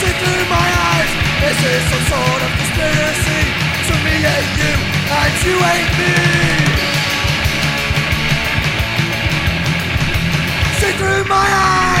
see through my eyes. This is some sort of conspiracy. To me hate you and you hate me. See through my eyes.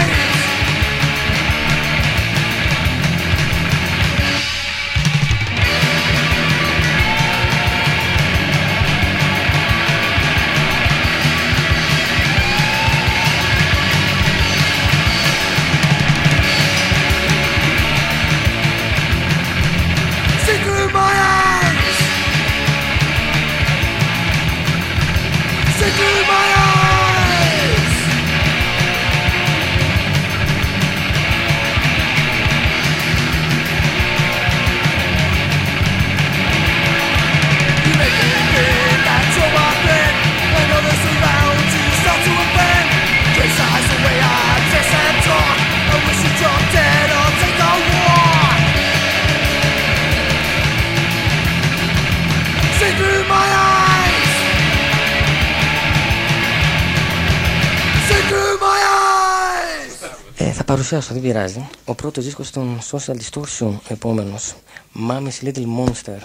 παρουσιάσω, δεν πειράζει. Ο πρώτος δίσκος των Social Distortion, επόμενος. Mommy's Little Monster.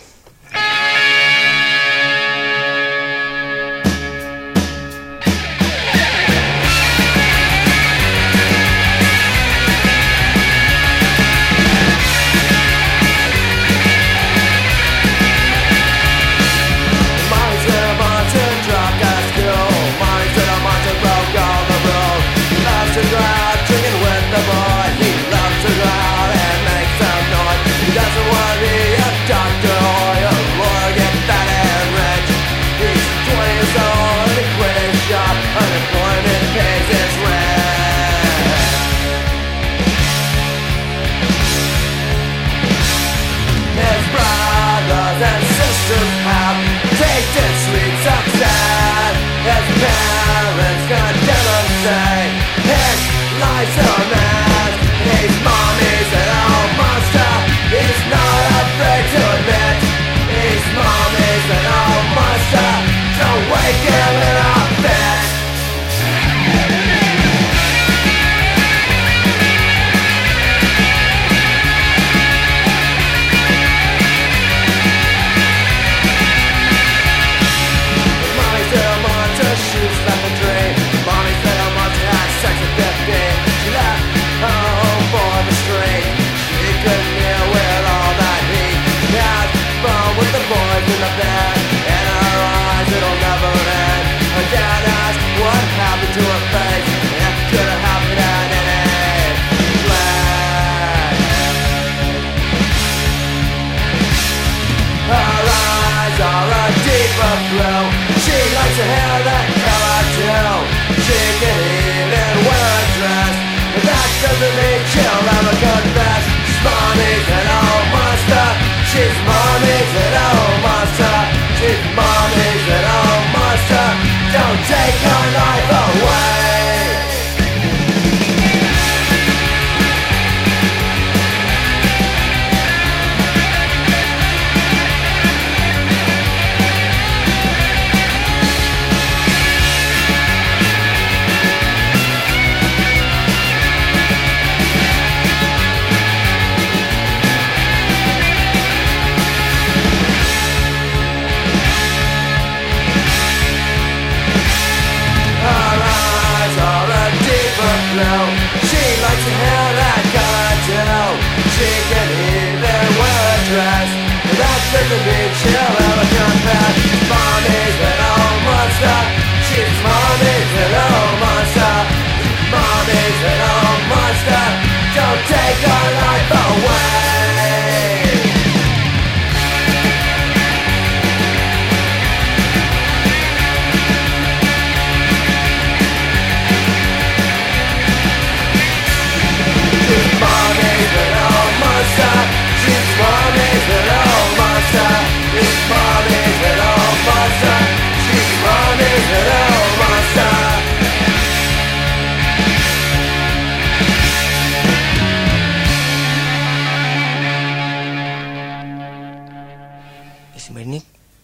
hell that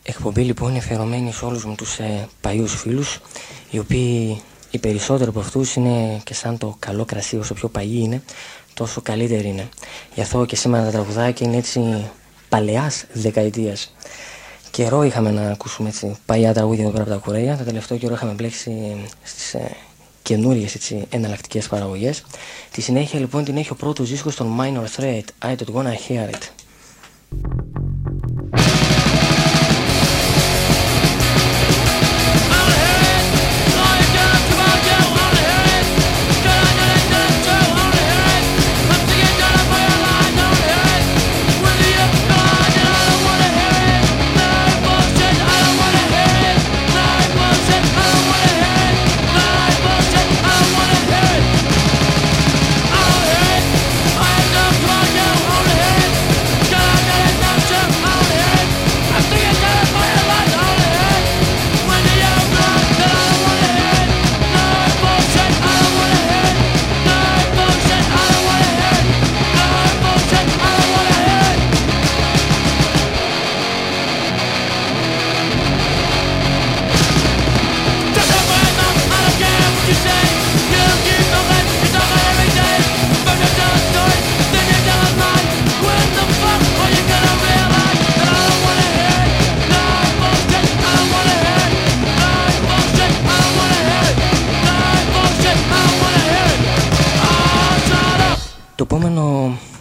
εκπομπή λοιπόν είναι αφιερωμένη σε όλους μου τους ε, παλιούς φίλους οι οποίοι οι περισσότεροι από αυτούς είναι και σαν το καλό κρασί όσο πιο παλιοί είναι τόσο καλύτεροι είναι. Γι' αυτό και σήμερα τα τραγουδάκια είναι έτσι παλαιάς δεκαετίας. Καιρό είχαμε να ακούσουμε έτσι παλιά τραγούδια εδώ πέρα από τα κουρέα. Το τελευταίο καιρό είχαμε μπλέξει στις ε, καινούριες εναλλακτικές παραγωγές. Τη συνέχεια λοιπόν την έχει ο πρώτος δίσκος των Minor Threat. I don't wanna hear it.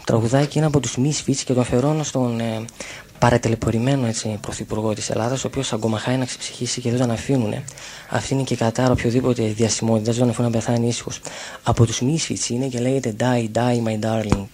Τραγουδάκι είναι από τους Misfits και το αφιερώνω στον ε, παρατελεπορημένο έτσι, πρωθυπουργό της Ελλάδας ο οποίος αγκομαχάει να ξεψυχήσει και δεν τον αφήνουν. Αυτή είναι και κατά οποιοδήποτε διασημότητα, δεν τον αφήνουν να πεθάνει ήσυχος. Από τους Misfits είναι και λέγεται Die, Die My Darling.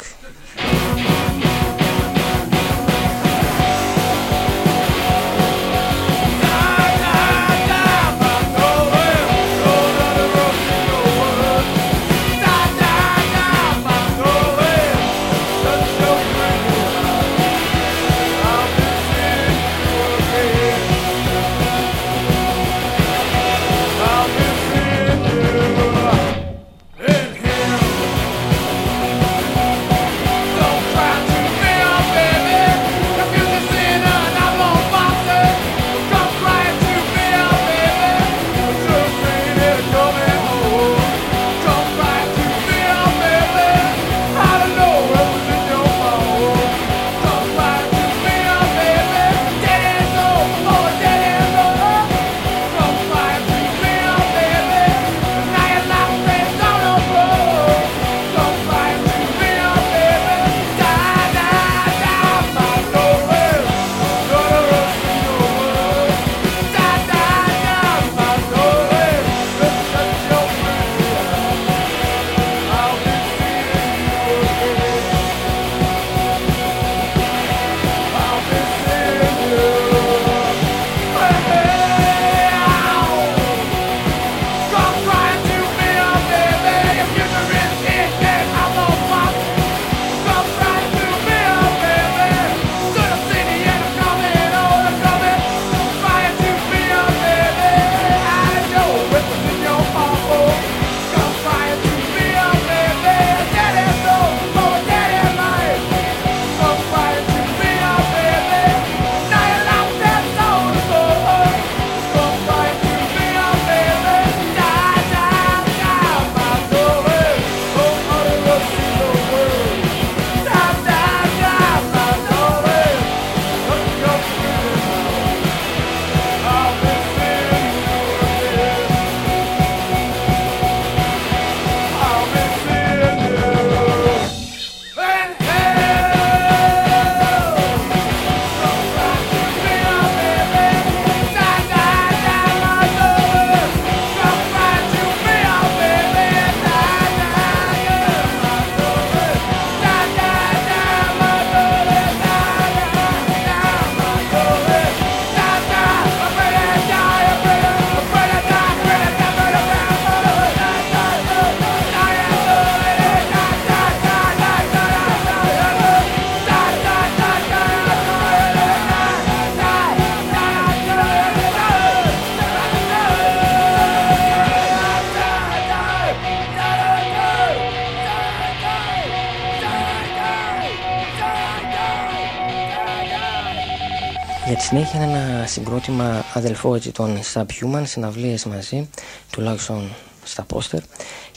Στη συνέχεια ένα συγκρότημα αδελφό έτσι, των Subhuman, συναυλίες μαζί, τουλάχιστον στα πόστερ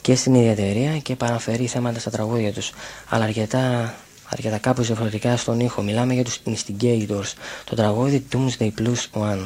και στην ίδια εταιρεία και παραφέρει θέματα στα τραγούδια τους, αλλά αρκετά, αρκετά κάπως διαφορετικά στον ήχο. Μιλάμε για τους Instigators, το τραγούδι Doomsday Plus One.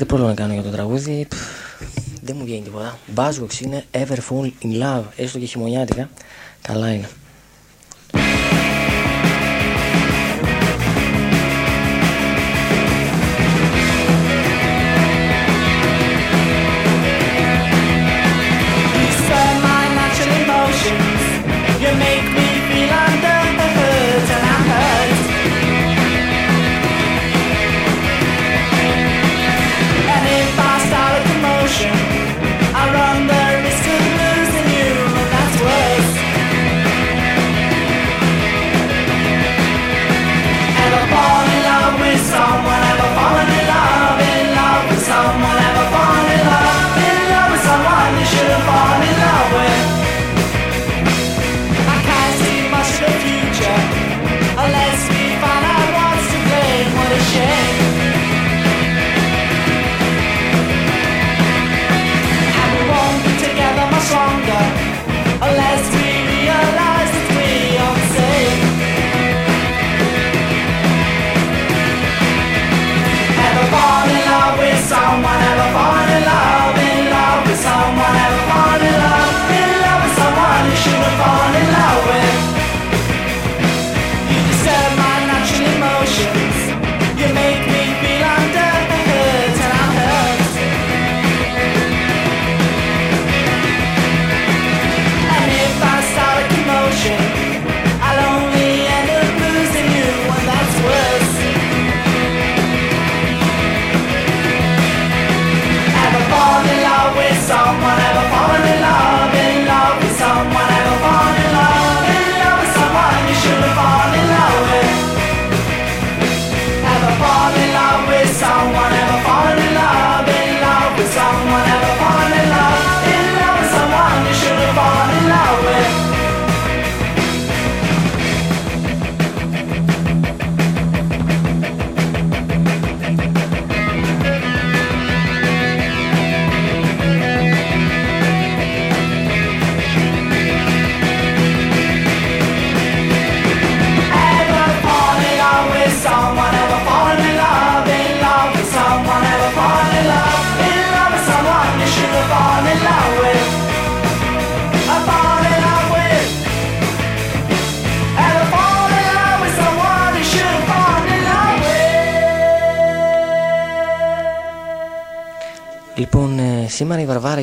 δεν πρόλογο να κάνω για το τραγούδι. Δεν μου βγαίνει τίποτα. Buzzworks είναι Everfall in Love, έστω και χειμωνιάτικα. Καλά είναι.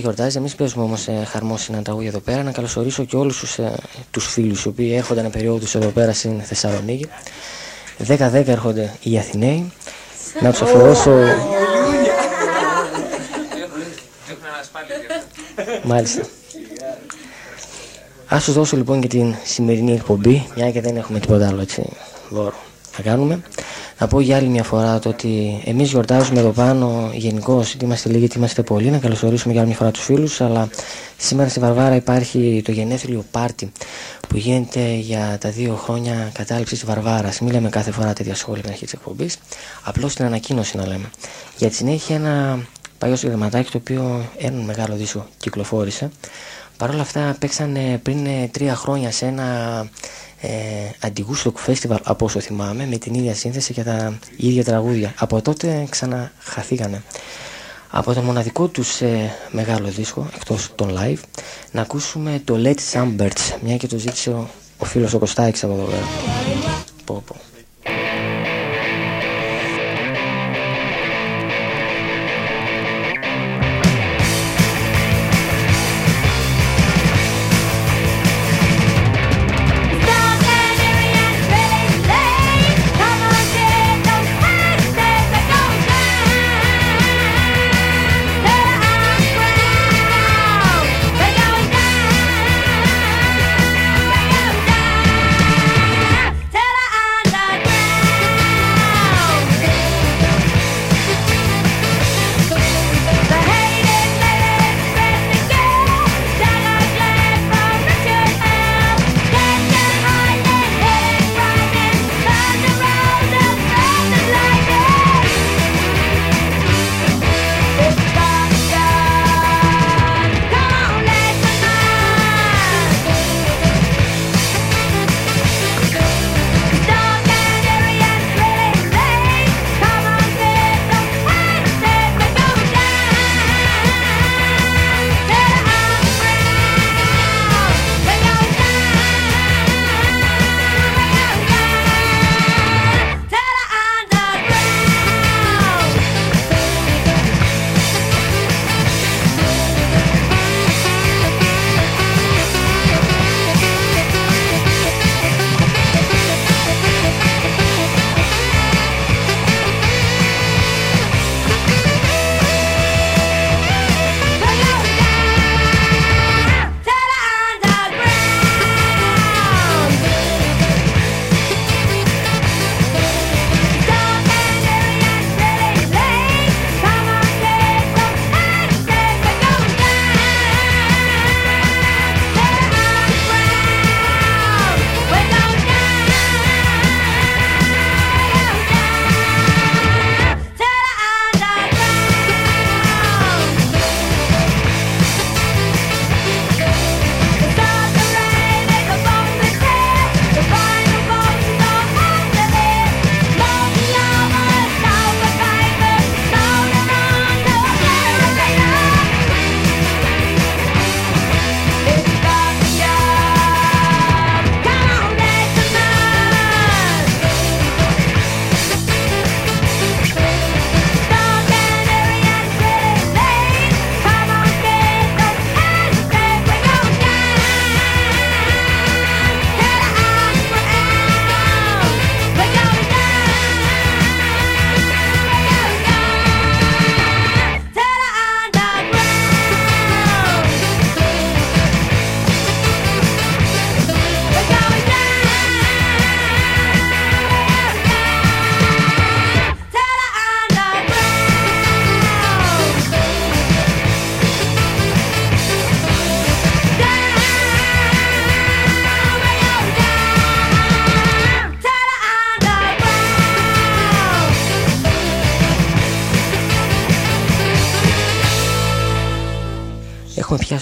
Γιορτάζει. Εμείς παίζουμε όμως ε, χαρμόσυνα τραγούδια εδώ πέρα. Να καλωσορίσω και όλους τους ε, τους φίλους οι οποίοι έρχονταν περίοδου εδώ πέρα στην Θεσσαλονίκη. 10-10 έρχονται οι Αθηναίοι. Να τους αφιερώσω. Μάλιστα. Ας σου δώσω λοιπόν και την σημερινή εκπομπή, μια και δεν έχουμε τίποτα άλλο έτσι δώρο να κάνουμε. Να πω για άλλη μια φορά το ότι εμείς γιορτάζουμε εδώ πάνω γενικώ, είτε είμαστε λίγοι είτε είμαστε πολλοί, να καλωσορίσουμε για άλλη μια φορά τους φίλους. Αλλά σήμερα στη Βαρβάρα υπάρχει το γενέθλιο πάρτι που γίνεται για τα δύο χρόνια κατάληψης της Βαρβάρας. Μην λέμε κάθε φορά τέτοια σχόλια στην αρχή της εκπομπής. Απλώς την ανακοίνωση να λέμε. Για τη συνέχεια ένα παλιό συγκεκριματάκι το οποίο ένα μεγάλο δίσκο κυκλοφόρησε. Παρ' όλα αυτά παίξανε πριν ε, τρία χρόνια σε ένα ε, Αντιγούστοκ Festival από όσο θυμάμαι με την ίδια σύνθεση και τα ίδια τραγούδια. Από τότε ξαναχαθήκανε. Από τον μοναδικό τους ε, μεγάλο δίσκο, εκτός των live, να ακούσουμε το Let Some Birds, μια και το ζήτησε ο, ο φίλος ο Κωστάκης από εδώ πέρα. Πω, πω.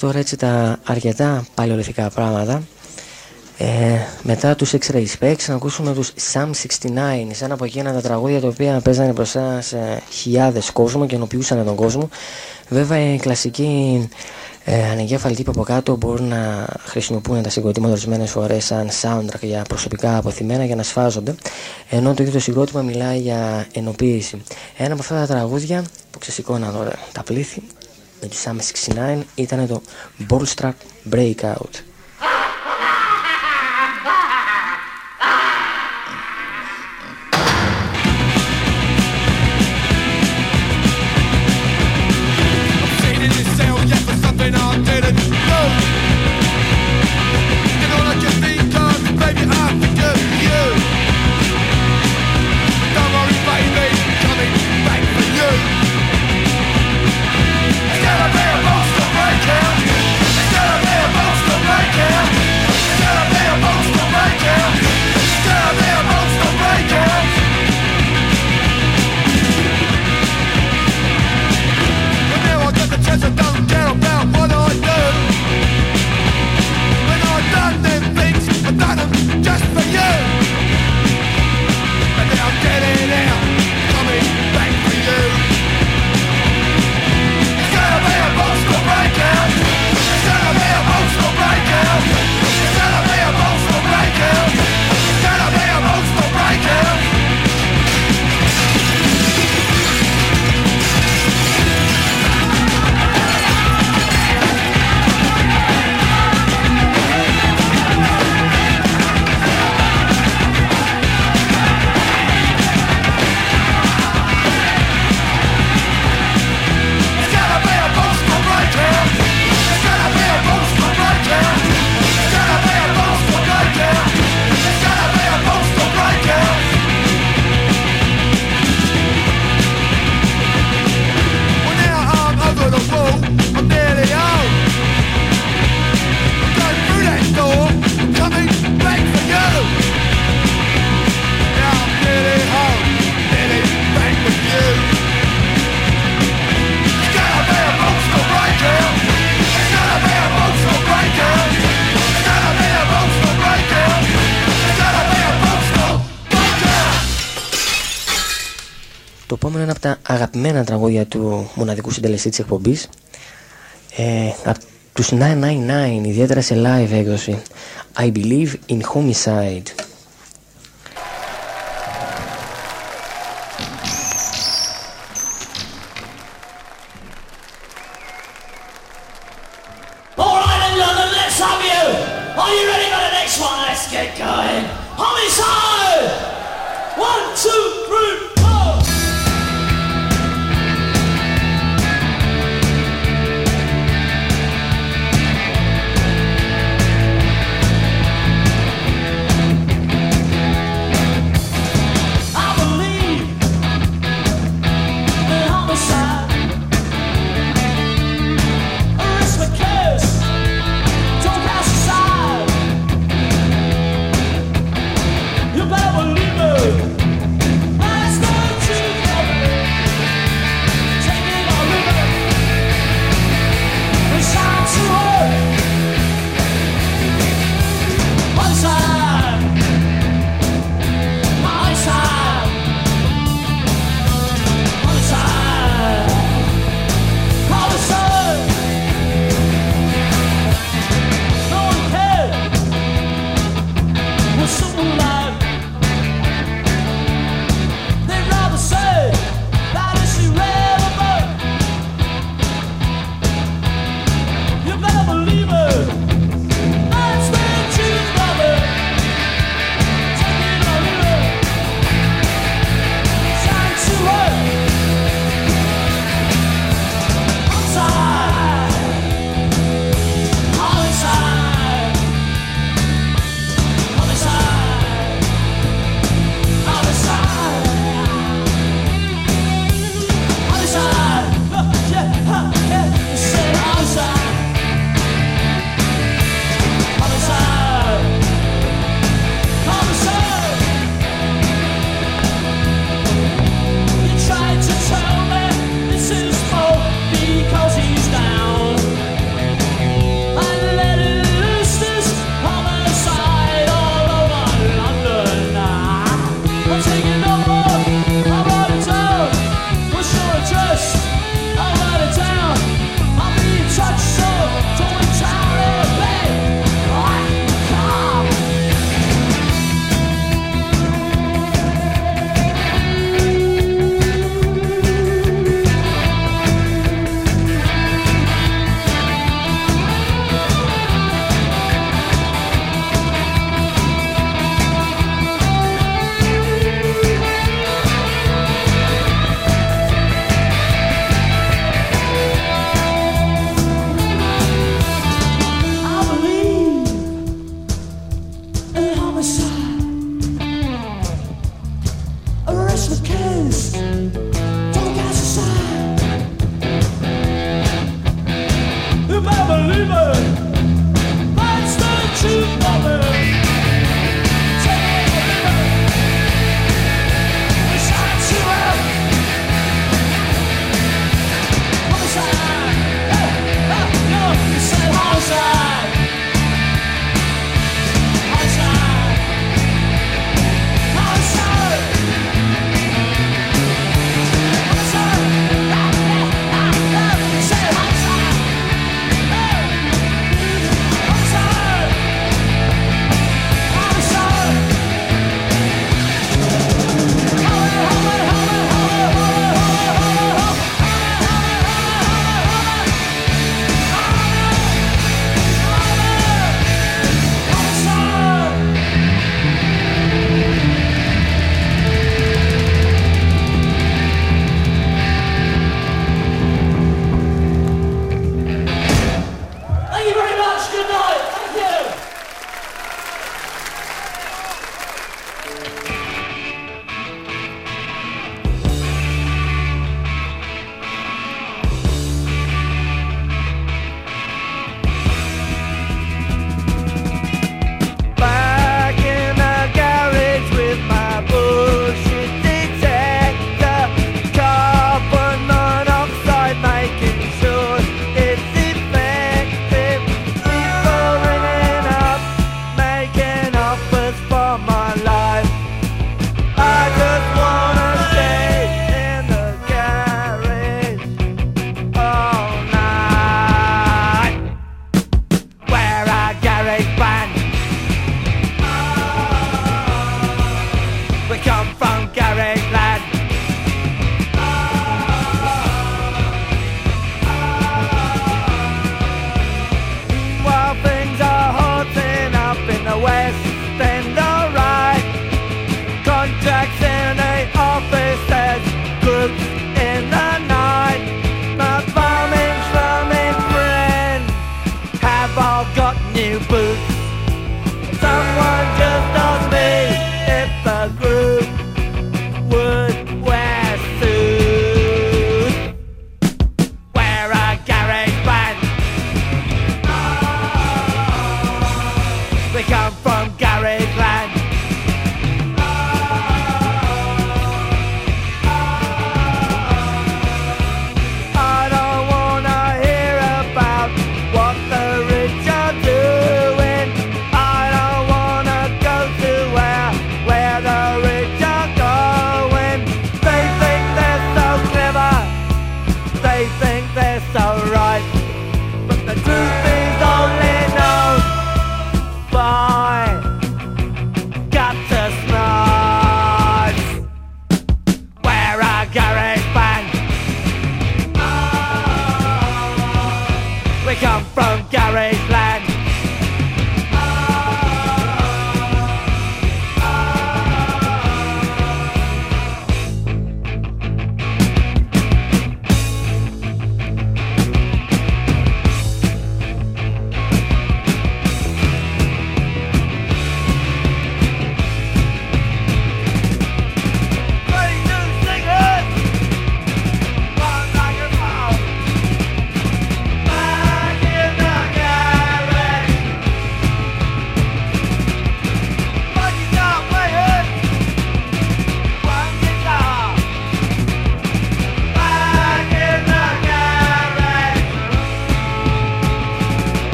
Έχουμε πιάσει τώρα έτσι τα αρκετά παλαιολιθικά πράγματα. Ε, μετά τους X-Ray Specs να ακούσουμε τους Sam 69 σαν από εκείνα τα τραγούδια τα οποία παίζανε μπροστά σε χιλιάδες κόσμο και ενοποιούσαν τον κόσμο. Βέβαια οι κλασικοί ε, ανεγκέφαλοι τύποι από κάτω μπορούν να χρησιμοποιούν τα συγκροτήματα ορισμένες φορές σαν soundtrack για προσωπικά αποθυμένα για να σφάζονται. Ενώ το ίδιο το συγκρότημα μιλάει για ενοποίηση. Ένα από αυτά τα τραγούδια που ξεσηκώναν τώρα τα πλήθη με τις άμεσες 69 ήταν το Ballstrap Breakout. Το επόμενο είναι από τα αγαπημένα τραγούδια του μοναδικού συντελεστή της εκπομπής. Ε, από τους 999, ιδιαίτερα σε live έκδοση. I believe in homicide.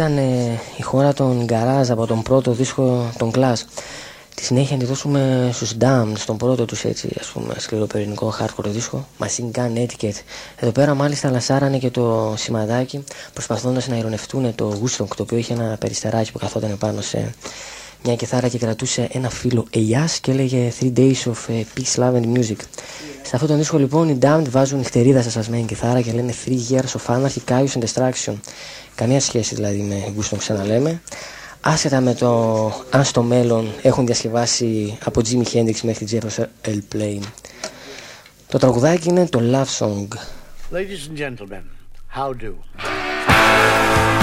ήταν η χώρα των Γκαράζ από τον πρώτο δίσκο των κλάσ, Τη συνέχεια να τη δώσουμε στους Ντάμ, στον πρώτο τους έτσι ας πούμε σκληροπερινικό hardcore δίσκο, Machine Gun Etiquette. Εδώ πέρα μάλιστα λασάρανε και το σημαδάκι προσπαθώντας να ειρωνευτούν το Woodstock το οποίο είχε ένα περιστεράκι που καθόταν πάνω σε μια κιθάρα και κρατούσε ένα φίλο ελιά και έλεγε Three Days of ε, Peace, Love and Music. Σε αυτόν τον δίσκο λοιπόν οι Damned βάζουν νυχτερίδα σε σασμένη κιθάρα και λένε Three Years of Anarchy, Chaos and Destruction. Καμία σχέση δηλαδή με Gusto ξαναλέμε. Άσχετα με το αν στο μέλλον έχουν διασκευάσει από Jimmy Hendrix μέχρι Jefferson L. Plain. Το τραγουδάκι είναι το Love Song. Ladies and gentlemen, how do?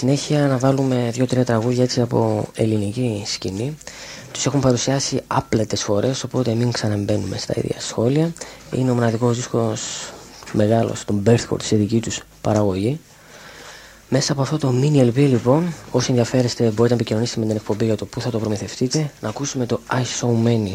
συνέχεια να βάλουμε δύο-τρία τραγούδια έτσι από ελληνική σκηνή. Τους έχουν παρουσιάσει άπλετες φορές οπότε μην ξαναμπαίνουμε στα ίδια σχόλια. Είναι ο μοναδικός δίσκος μεγάλος, τον Birthcore, στη δική τους παραγωγή. Μέσα από αυτό το mini LP λοιπόν, όσοι ενδιαφέρεστε μπορείτε να επικοινωνήσετε με την εκπομπή για το που θα το προμηθευτείτε, να ακούσουμε το I So Many.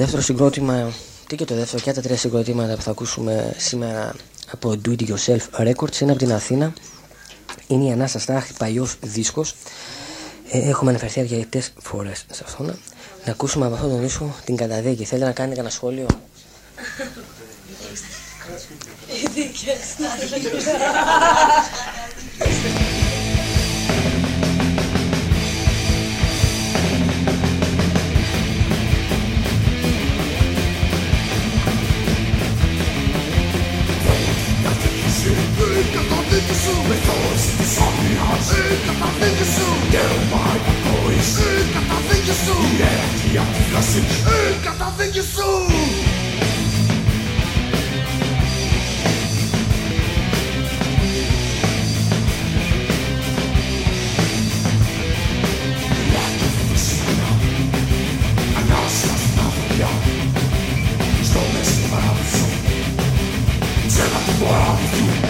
Δεύτερο συγκρότημα, τι και το δεύτερο και τα τρία συγκροτήματα που θα ακούσουμε σήμερα από Do It Yourself Records είναι από την Αθήνα. Είναι η Ανάσα Στάχτη, παλιός δίσκος. Ε, έχουμε αναφερθεί αρκετές φορές σε αυτόν. Να ακούσουμε από αυτόν τον δίσκο την καταδίκη. Θέλετε να κάνετε κανένα σχόλιο; Η καταδίκη σου Με θόρυψη της άγνοιας Η καταδίκη σου Γερμάει κατόης Η καταδίκη σου Η αιτία της φλασής Η καταδίκη σου Stop this crowd. Tell them what I'm doing.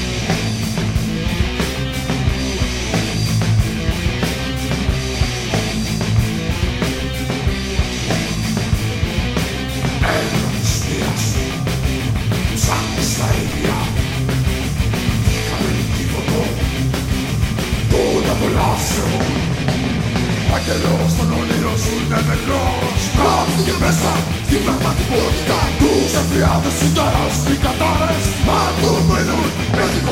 Τα Αγγελός στον όνειρο σου είναι νεκρός Γράφουν και μέσα στην πραγματικότητα. Τους Εφριάδες, συνταράς, δικατάρες Μα το μείνουν με την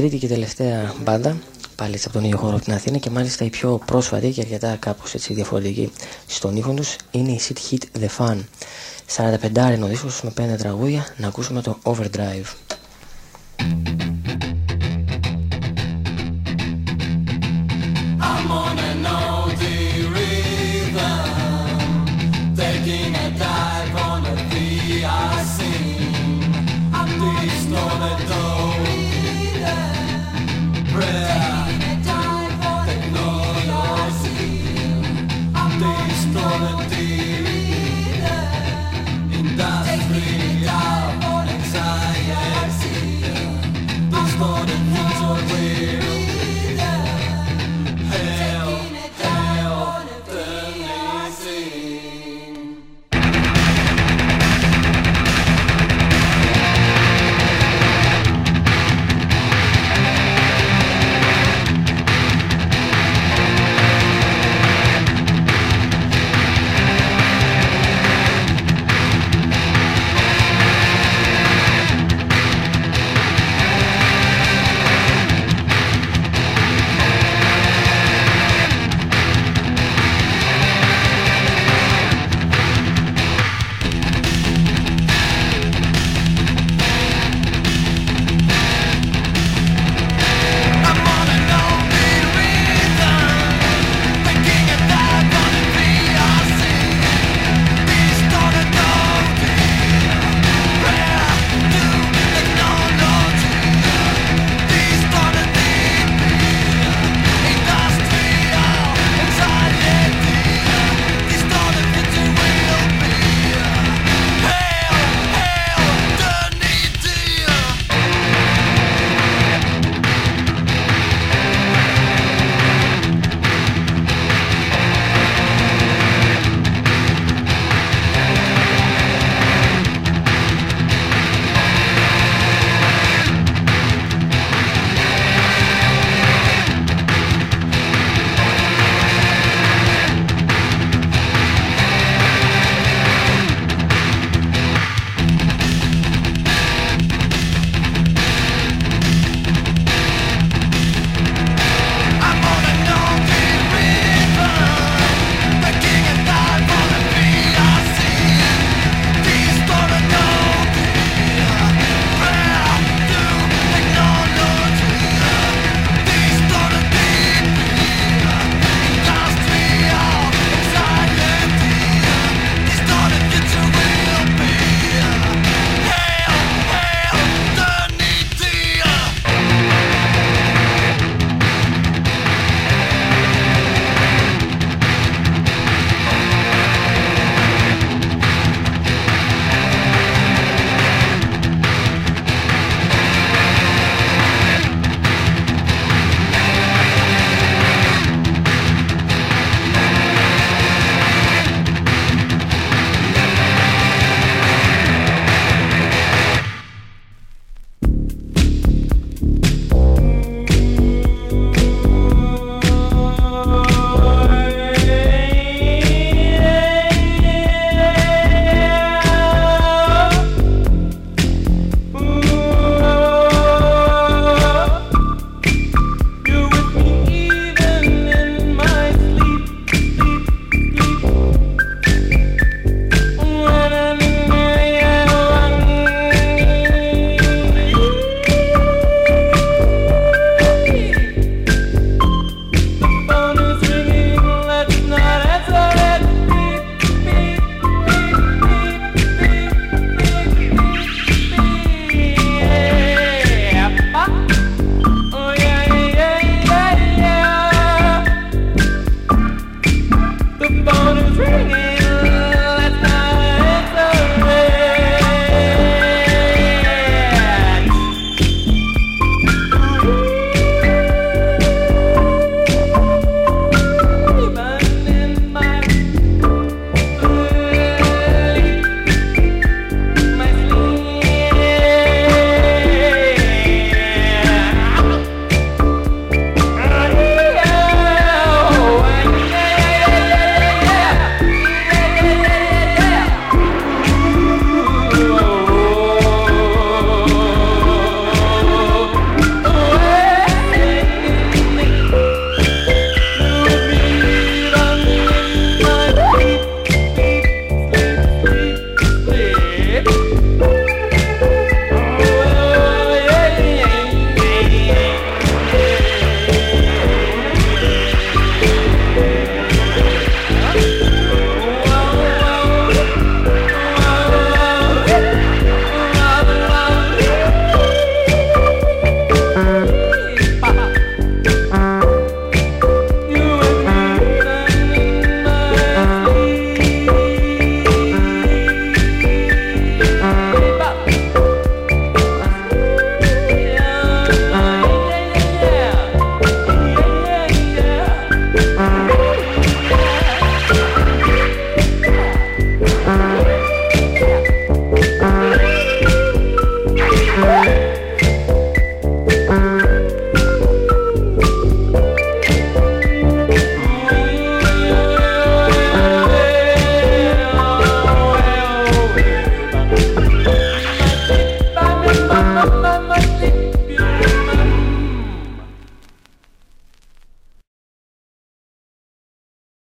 τρίτη και τελευταία μπάντα, πάλι από τον ίδιο χώρο από την Αθήνα και μάλιστα η πιο πρόσφατη και αρκετά κάπως έτσι διαφορετική στον ήχο τους είναι η Sit Hit The Fun. 45 είναι ο δίσκος με 5 τραγούδια, να ακούσουμε το Overdrive.